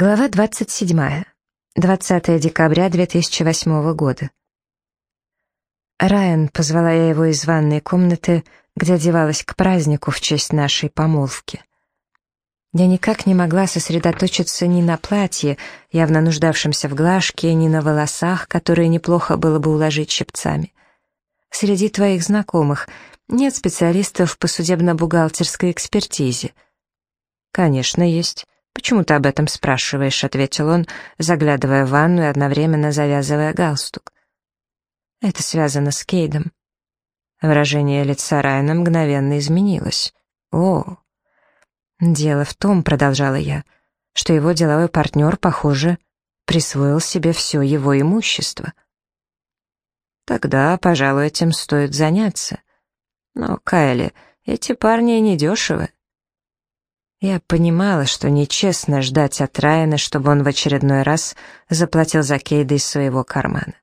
Глава 27. 20 декабря 2008 года. Райан, позвала я его из ванной комнаты, где одевалась к празднику в честь нашей помолвки. Я никак не могла сосредоточиться ни на платье, явно нуждавшемся в глажке, ни на волосах, которые неплохо было бы уложить щипцами. Среди твоих знакомых нет специалистов по судебно-бухгалтерской экспертизе. Конечно, есть. «Почему ты об этом спрашиваешь?» — ответил он, заглядывая в ванну и одновременно завязывая галстук. «Это связано с Кейдом». Выражение лица Райана мгновенно изменилось. «О!» «Дело в том», — продолжала я, — «что его деловой партнер, похоже, присвоил себе все его имущество». «Тогда, пожалуй, этим стоит заняться. Но, Кайли, эти парни недешевы. Я понимала, что нечестно ждать от Райана, чтобы он в очередной раз заплатил за Кейда из своего кармана.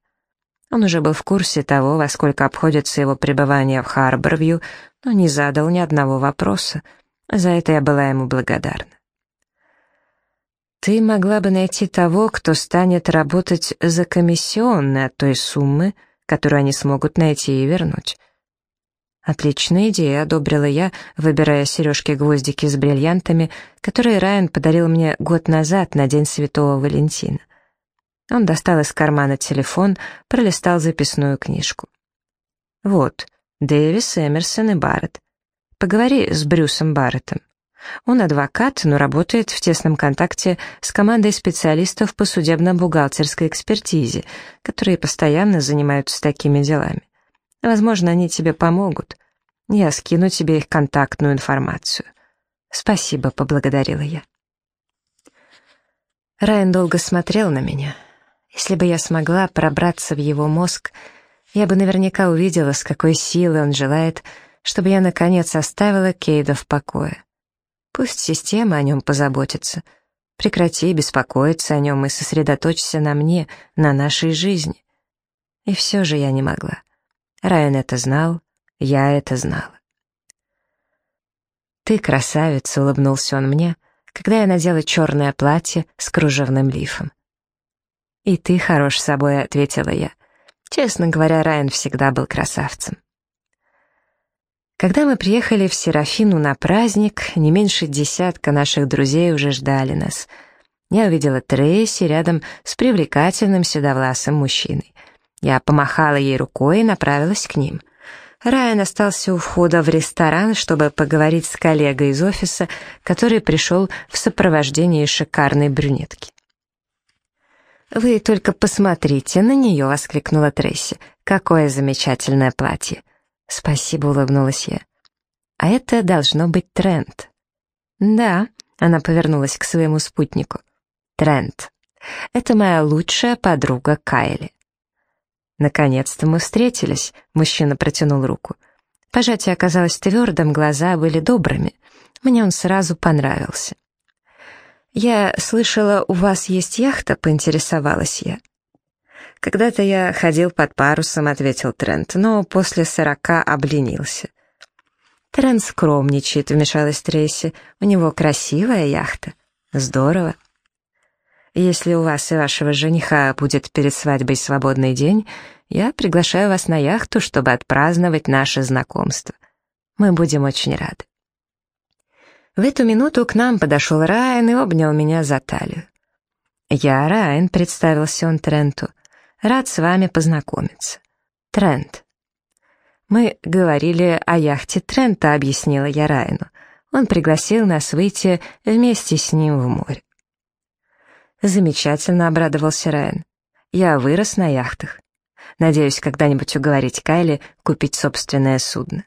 Он уже был в курсе того, во сколько обходится его пребывание в Харборвью, но не задал ни одного вопроса. За это я была ему благодарна. «Ты могла бы найти того, кто станет работать за комиссионные от той суммы, которую они смогут найти и вернуть. «Отличная идея», — одобрила я, выбирая сережки-гвоздики с бриллиантами, которые Райан подарил мне год назад на День Святого Валентина. Он достал из кармана телефон, пролистал записную книжку. «Вот, Дэвис, Эмерсон и Барретт. Поговори с Брюсом Барреттом. Он адвокат, но работает в тесном контакте с командой специалистов по судебно-бухгалтерской экспертизе, которые постоянно занимаются такими делами. Возможно, они тебе помогут. Я скину тебе их контактную информацию. Спасибо, поблагодарила я. Райан долго смотрел на меня. Если бы я смогла пробраться в его мозг, я бы наверняка увидела, с какой силой он желает, чтобы я, наконец, оставила Кейда в покое. Пусть система о нем позаботится. Прекрати беспокоиться о нем и сосредоточься на мне, на нашей жизни. И все же я не могла. Райан это знал, я это знала. «Ты красавица», — улыбнулся он мне, когда я надела черное платье с кружевным лифом. «И ты хорош собой», — ответила я. Честно говоря, Райан всегда был красавцем. Когда мы приехали в Серафину на праздник, не меньше десятка наших друзей уже ждали нас. Я увидела Трейси рядом с привлекательным седовласым мужчиной. Я помахала ей рукой и направилась к ним. Райан остался у входа в ресторан, чтобы поговорить с коллегой из офиса, который пришел в сопровождении шикарной брюнетки. «Вы только посмотрите на нее!» — воскликнула Трейси. «Какое замечательное платье!» «Спасибо», — улыбнулась я. «А это должно быть тренд». «Да», — она повернулась к своему спутнику. «Тренд. Это моя лучшая подруга Кайли». «Наконец-то мы встретились», — мужчина протянул руку. Пожатие оказалось твердым, глаза были добрыми. Мне он сразу понравился. «Я слышала, у вас есть яхта?» — поинтересовалась я. «Когда-то я ходил под парусом», — ответил Трент, но после сорока обленился. «Трент скромничает», — вмешалась Трейси. «У него красивая яхта». «Здорово». Если у вас и вашего жениха будет перед свадьбой свободный день, я приглашаю вас на яхту, чтобы отпраздновать наше знакомство. Мы будем очень рады». В эту минуту к нам подошел Райан и обнял меня за талию. «Я Райан», — представился он Тренту. «Рад с вами познакомиться. Трент». «Мы говорили о яхте Трента», — объяснила я Райану. Он пригласил нас выйти вместе с ним в море. «Замечательно», — обрадовался Райан. «Я вырос на яхтах. Надеюсь, когда-нибудь уговорить Кайли купить собственное судно».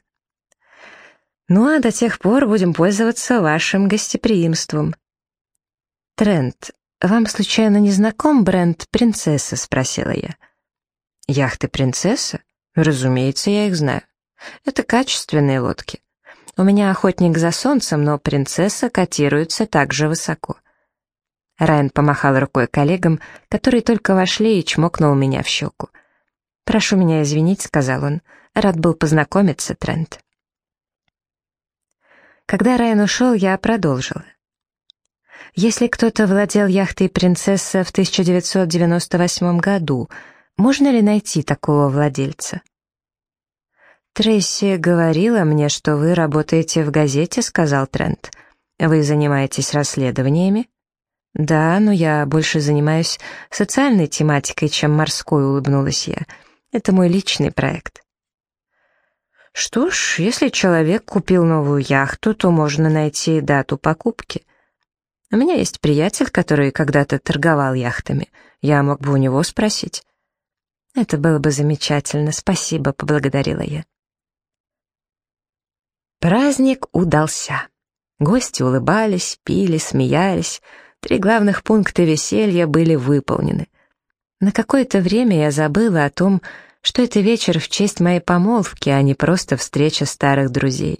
«Ну а до тех пор будем пользоваться вашим гостеприимством». «Трент, вам случайно не знаком бренд «Принцесса»?» — спросила я. «Яхты «Принцесса»? Разумеется, я их знаю. Это качественные лодки. У меня охотник за солнцем, но «Принцесса» котируется так же высоко. Райан помахал рукой коллегам, которые только вошли и чмокнул меня в щеку. «Прошу меня извинить», — сказал он. «Рад был познакомиться, Трент». Когда Райан ушел, я продолжила. Если кто-то владел яхтой «Принцесса» в 1998 году, можно ли найти такого владельца? «Трейси говорила мне, что вы работаете в газете», — сказал Трент. «Вы занимаетесь расследованиями?» «Да, но я больше занимаюсь социальной тематикой, чем морской», — улыбнулась я. «Это мой личный проект». «Что ж, если человек купил новую яхту, то можно найти дату покупки. У меня есть приятель, который когда-то торговал яхтами. Я мог бы у него спросить». «Это было бы замечательно, спасибо», — поблагодарила я. Праздник удался. Гости улыбались, пили, смеялись. Три главных пункта веселья были выполнены. На какое-то время я забыла о том, что это вечер в честь моей помолвки, а не просто встреча старых друзей.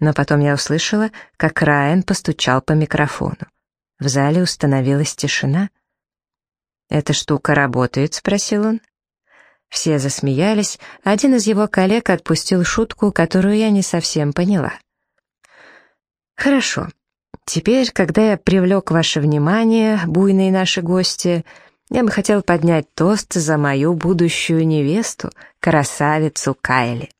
Но потом я услышала, как Райан постучал по микрофону. В зале установилась тишина. «Эта штука работает?» — спросил он. Все засмеялись, один из его коллег отпустил шутку, которую я не совсем поняла. «Хорошо. Теперь, когда я привлек ваше внимание, буйные наши гости, я бы хотел поднять тост за мою будущую невесту, красавицу Кайли».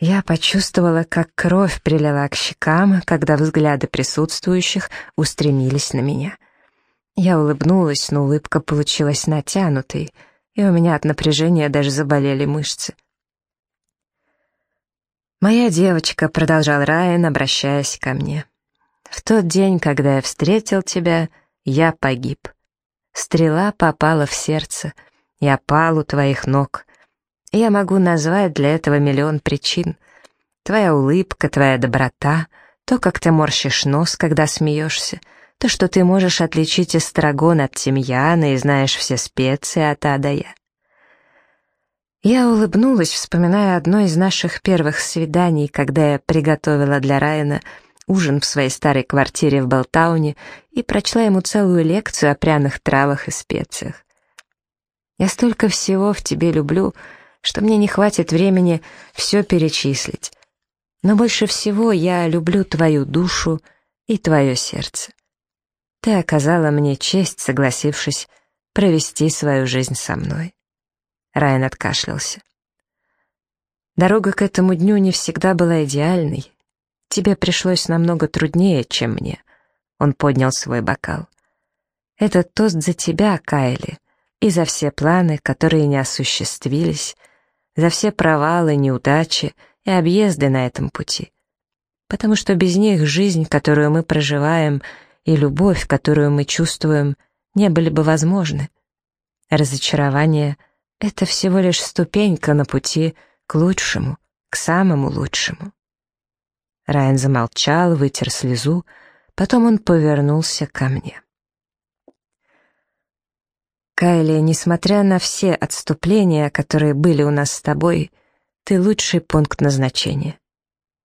Я почувствовала, как кровь прилила к щекам, когда взгляды присутствующих устремились на меня. Я улыбнулась, но улыбка получилась натянутой — и у меня от напряжения даже заболели мышцы. «Моя девочка», — продолжал Райан, обращаясь ко мне, — «в тот день, когда я встретил тебя, я погиб. Стрела попала в сердце, я пал у твоих ног. Я могу назвать для этого миллион причин. Твоя улыбка, твоя доброта, то, как ты морщишь нос, когда смеешься — то, что ты можешь отличить эстрагон от тимьяна и знаешь все специи от А до Я. Я улыбнулась, вспоминая одно из наших первых свиданий, когда я приготовила для Райана ужин в своей старой квартире в Болтауне и прочла ему целую лекцию о пряных травах и специях. Я столько всего в тебе люблю, что мне не хватит времени все перечислить. Но больше всего я люблю твою душу и твое сердце. Ты оказала мне честь, согласившись провести свою жизнь со мной. Райан откашлялся. Дорога к этому дню не всегда была идеальной. Тебе пришлось намного труднее, чем мне. Он поднял свой бокал. Этот тост за тебя, Кайли, и за все планы, которые не осуществились, за все провалы, неудачи и объезды на этом пути. Потому что без них жизнь, которую мы проживаем, — и любовь, которую мы чувствуем, не были бы возможны. Разочарование — это всего лишь ступенька на пути к лучшему, к самому лучшему. Райан замолчал, вытер слезу, потом он повернулся ко мне. Кайли, несмотря на все отступления, которые были у нас с тобой, ты лучший пункт назначения.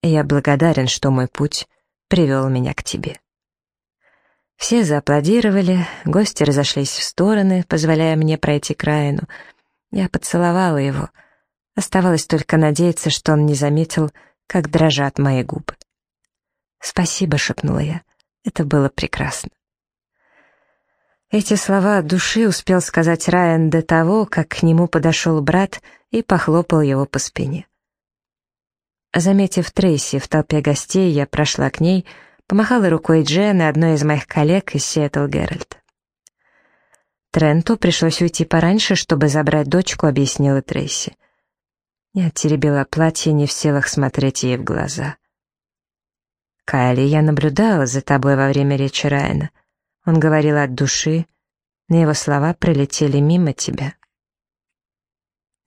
Я благодарен, что мой путь привел меня к тебе. Все зааплодировали, гости разошлись в стороны, позволяя мне пройти к Райану. Я поцеловала его. Оставалось только надеяться, что он не заметил, как дрожат мои губы. «Спасибо», — шепнула я. Это было прекрасно. Эти слова от души успел сказать Райан до того, как к нему подошел брат и похлопал его по спине. Заметив Трейси в толпе гостей, я прошла к ней — Помахала рукой Джен и одной из моих коллег из Сиэтл Геральт. Тренту пришлось уйти пораньше, чтобы забрать дочку, объяснила Трейси. Я теребила платье, не в силах смотреть ей в глаза. «Кайли, я наблюдала за тобой во время речи Райана. Он говорил от души, но его слова пролетели мимо тебя».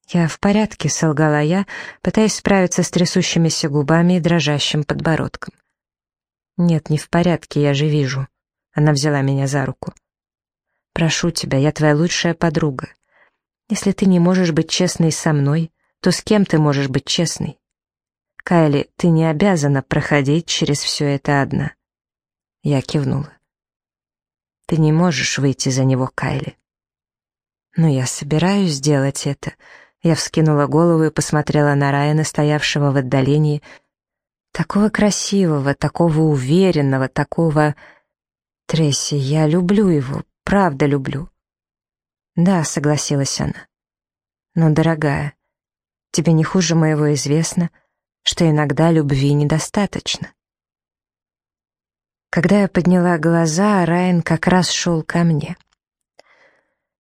«Я в порядке», — солгала я, пытаясь справиться с трясущимися губами и дрожащим подбородком. «Нет, не в порядке, я же вижу». Она взяла меня за руку. «Прошу тебя, я твоя лучшая подруга. Если ты не можешь быть честной со мной, то с кем ты можешь быть честной? Кайли, ты не обязана проходить через все это одна». Я кивнула. «Ты не можешь выйти за него, Кайли». «Но я собираюсь сделать это». Я вскинула голову и посмотрела на Райана, стоявшего в отдалении, Такого красивого, такого уверенного, такого Тресси, я люблю его, правда люблю». «Да», — согласилась она. «Но, дорогая, тебе не хуже моего известно, что иногда любви недостаточно». Когда я подняла глаза, Райан как раз шел ко мне.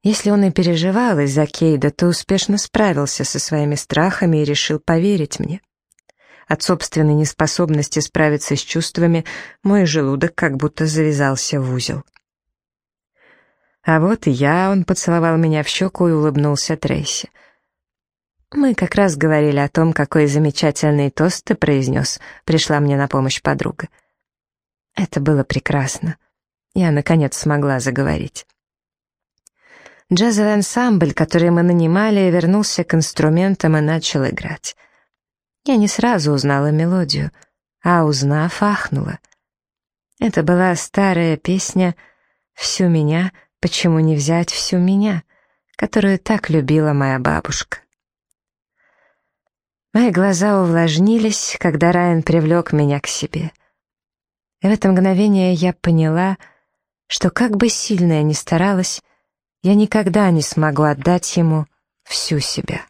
Если он и переживал из-за Кейда, то успешно справился со своими страхами и решил поверить мне. От собственной неспособности справиться с чувствами мой желудок как будто завязался в узел. А вот и я, он поцеловал меня в щеку и улыбнулся Трейси. Мы как раз говорили о том, какой замечательный тост ты произнес, пришла мне на помощь подруга. Это было прекрасно. Я, наконец, смогла заговорить. Джазовый ансамбль, который мы нанимали, вернулся к инструментам и начал играть. Я не сразу узнала мелодию, а узнав, ахнула. Это была старая песня «Всю меня, почему не взять всю меня», которую так любила моя бабушка. Мои глаза увлажнились, когда Райан привлек меня к себе. И в это мгновение я поняла, что как бы сильно я ни старалась, я никогда не смогу отдать ему всю себя.